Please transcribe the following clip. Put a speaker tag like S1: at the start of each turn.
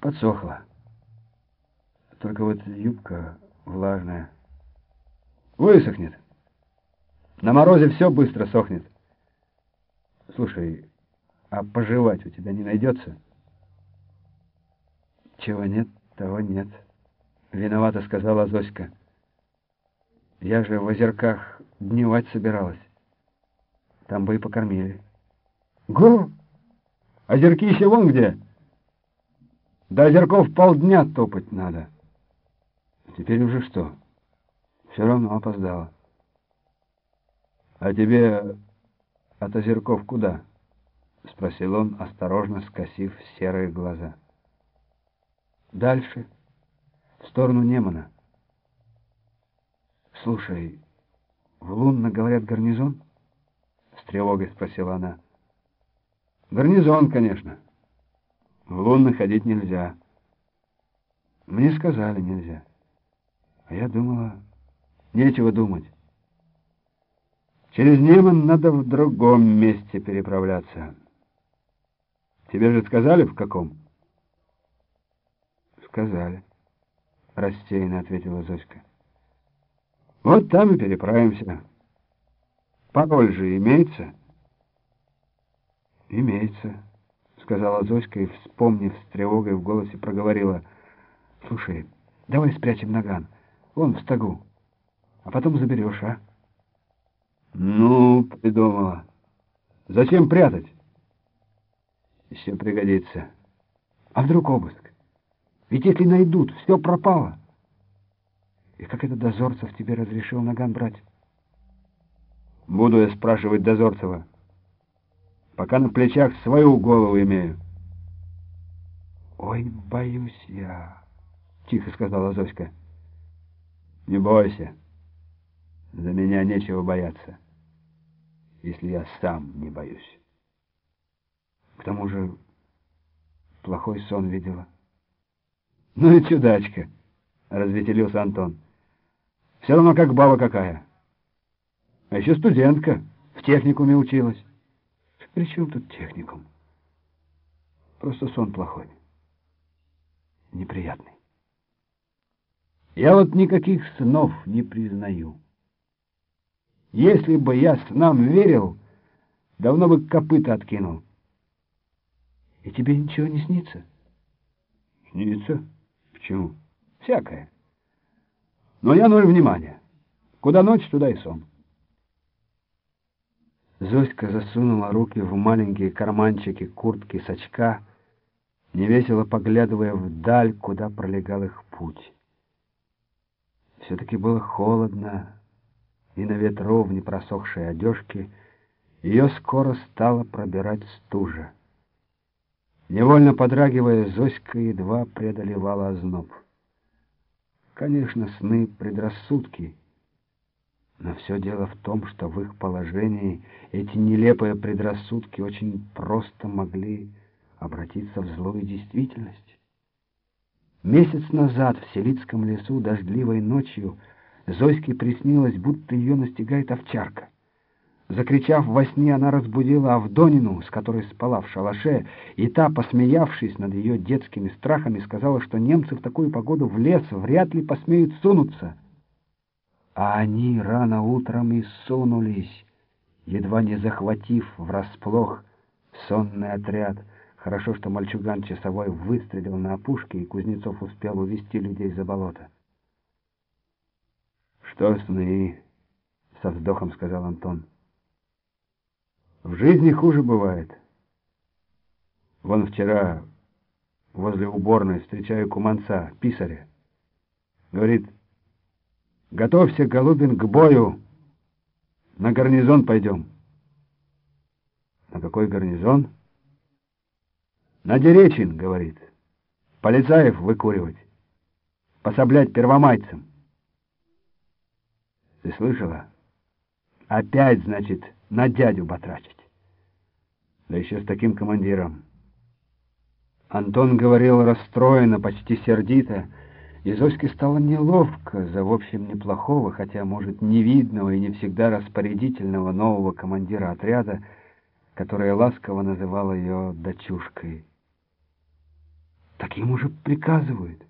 S1: Подсохла. Только вот юбка влажная. Высохнет. На морозе все быстро сохнет. Слушай, а пожевать у тебя не найдется? Чего нет, того нет. Виновата, сказала Зоська. Я же в озерках дневать собиралась. Там бы и покормили. Го! Озерки еще вон где? До озерков полдня топать надо. Теперь уже что? Все равно опоздала. А тебе от озерков куда? Спросил он, осторожно скосив серые глаза. Дальше, в сторону Немана. Слушай, в Лунно, говорят, гарнизон? С тревогой спросила она. Гарнизон, конечно. В Лунно ходить нельзя. Мне сказали, нельзя. А я думала, нечего думать. Через Неман надо в другом месте переправляться. Тебе же сказали, в каком? Сказали, растерянно ответила Зоська. Вот там и переправимся. Пароль же имеется? Имеется, сказала Зоська и, вспомнив с тревогой в голосе, проговорила. Слушай, давай спрячем наган. Вон в стогу. А потом заберешь, а? Ну, придумала. Зачем прятать? Еще пригодится. А вдруг обыск? Ведь если найдут, все пропало. И как это Дозорцев тебе разрешил наган брать? Буду я спрашивать Дозорцева. Пока на плечах свою голову имею. Ой, боюсь я, тихо сказала Зоська. Не бойся. За меня нечего бояться, если я сам не боюсь. К тому же плохой сон видела. Ну и чудачка, развеселился Антон. Все равно как баба какая. А еще студентка, в техникуме училась. При чем тут техникум? Просто сон плохой. Неприятный. Я вот никаких снов не признаю. Если бы я снам верил, давно бы копыта откинул. И тебе ничего не снится? Снится? Почему? Всякое. Но я ноль внимания. Куда ночь, туда и сон. Зоська засунула руки в маленькие карманчики куртки с очка, невесело поглядывая вдаль, куда пролегал их путь. Все-таки было холодно, и на ветру в непросохшей одежке ее скоро стало пробирать стужа. Невольно подрагивая, Зоська едва преодолевала озноб. Конечно, сны — предрассудки, но все дело в том, что в их положении эти нелепые предрассудки очень просто могли обратиться в злую действительность. Месяц назад в Селицком лесу дождливой ночью Зоське приснилось, будто ее настигает овчарка. Закричав во сне, она разбудила Авдонину, с которой спала в шалаше, и та, посмеявшись над ее детскими страхами, сказала, что немцы в такую погоду в лес вряд ли посмеют сунуться. А они рано утром и сунулись, едва не захватив врасплох сонный отряд. Хорошо, что мальчуган часовой выстрелил на опушке, и Кузнецов успел увести людей за болото. «Что сны?» — со вздохом сказал Антон. В жизни хуже бывает. Вон вчера возле уборной встречаю куманца, писаря. Говорит, готовься, Голубин, к бою. На гарнизон пойдем. На какой гарнизон? На Деречин, говорит. Полицаев выкуривать. Пособлять первомайцам. Ты слышала? Опять, значит, на дядю батрачить. Да еще с таким командиром. Антон говорил расстроенно, почти сердито, и Зоське стало неловко за, в общем, неплохого, хотя, может, невидного и не всегда распорядительного нового командира отряда, которая ласково называла ее «дочушкой». Так ему же приказывают.